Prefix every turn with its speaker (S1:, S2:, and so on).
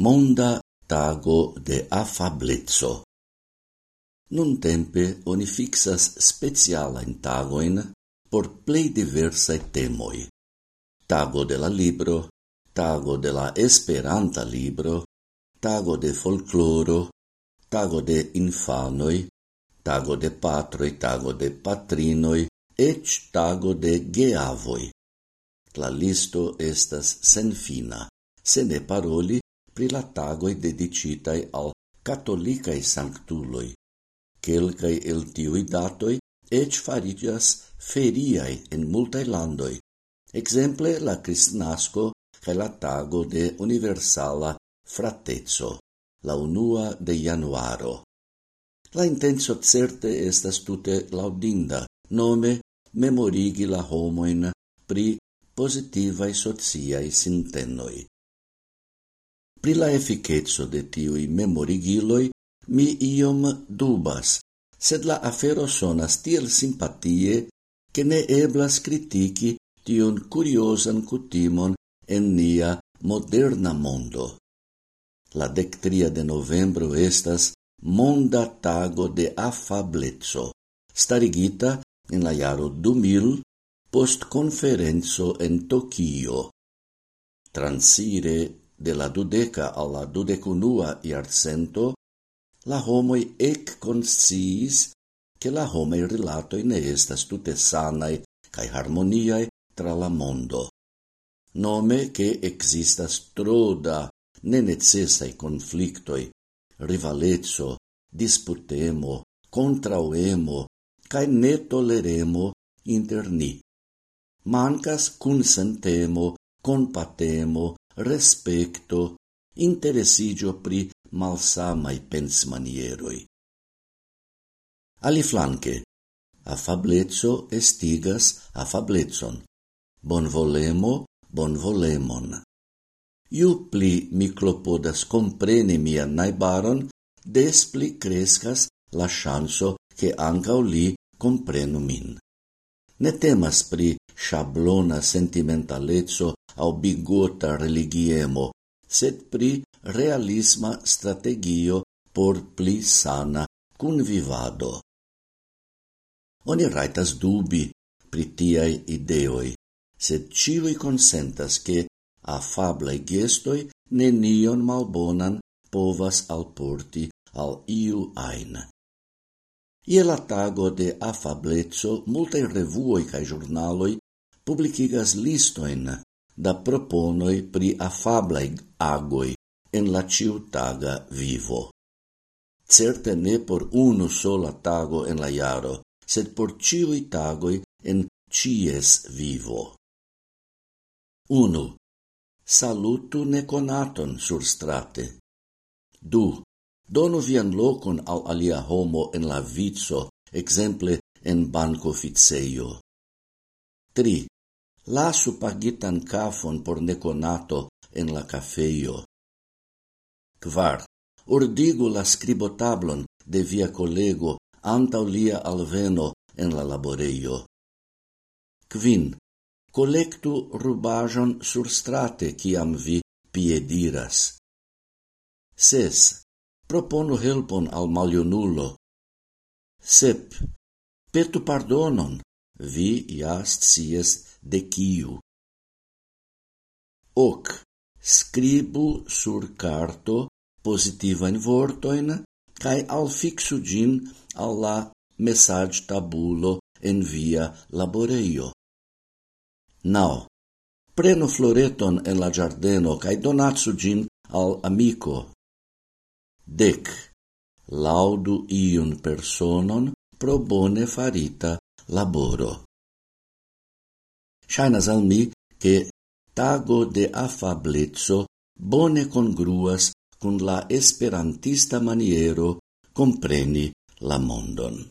S1: Monda tago de affablezzo. Nun tempe oni fixas speciala in tagoin por plei diversae temoi. Tago de la libro, tago de la esperanta libro, tago de folcloro, tago de infanoi, tago de patroi, tago de patrinoi, ec tago de geavoi. La listo estas senfina, se ne paroli pri la tagoi dedicitai al catolicae sanctuloi. Quelcae el tiui datoi ec farigias feriai en multae landoi, exemple la Cristnasco kaj la tago de universala Fratezzo, la unua de januaro. La intenso certe estas tute laudinda, nome memorigi la homoin pri positivae sociae sintenoi. Pri la efficetso de tiui memorigiloi mi iom dubas, sed la afero sonas tiel simpatie che ne eblas critici tion curiosan cutimon en nia moderna mondo. La dectria de novembro estas monda tago de affablezzo, starigita in la jaro 2000 post conferenzo en Tokio. Transire de la dudeca alla dudecunua iarcento, la homoi ec consciis che la homoi rilatoi ne estas tute sanae cae harmoniae tra la mondo. Nome che existas troda, ne nenecessai conflictoi, rivalezzo, disputemo, contrauemo, cae ne toleremo inter ni. Mancas consentemo, compatemo, respecto, interesigio pri malsamai pensmanieroi. Ali flanque, afablezzo estigas afablezzon, bonvolemo bonvolemon. Iu pli mi clopodas compreni mia naibaron, des pli crescas la chanso che ancao li comprenu min. Ne temas pri shablona sentimentalezzo au bigota religiemo, sed pri realisma strategio por pli sana convivado. Oni raitas dubi pri tiai ideoi, sed ciui consentas che afable gestoi nenion malbonan povas alporti al iu ain. Ie la tago de afablezzo, multe revuoi cae giornaloi publicigas listoin da proponoi pri afablai agoi en la ciutaga vivo. Certe ne por unu sola tago en la iaro, sed por ciui tagoi en cies vivo. 1. Salutu neconaton sur strate. 2. Donu vian locon al alia homo en la vizo, exemple en banco fitseio. 3 lasu pagitan cafon por neconato en la cafeio. Quar, ordigu la scribotablon de via collego antau lia alveno en la laboreio. Quin, collectu rubajon sur strate ciam vi piediras. Ses, proponu helpon al malionulo. Sep, petu pardonon vi iast sies de kiu. Oc, scribu sur carto positiva in vortoin cae alfixu gin alla messag tabulo en via laboreio. Nao, prenu floreton en la giardeno cae donatsu gin al amico. Dec, laudu iun personon pro bone farita laboro. Shainas al mi che tago de afablezzo bone congruas cun la esperantista maniero compreni la mondon.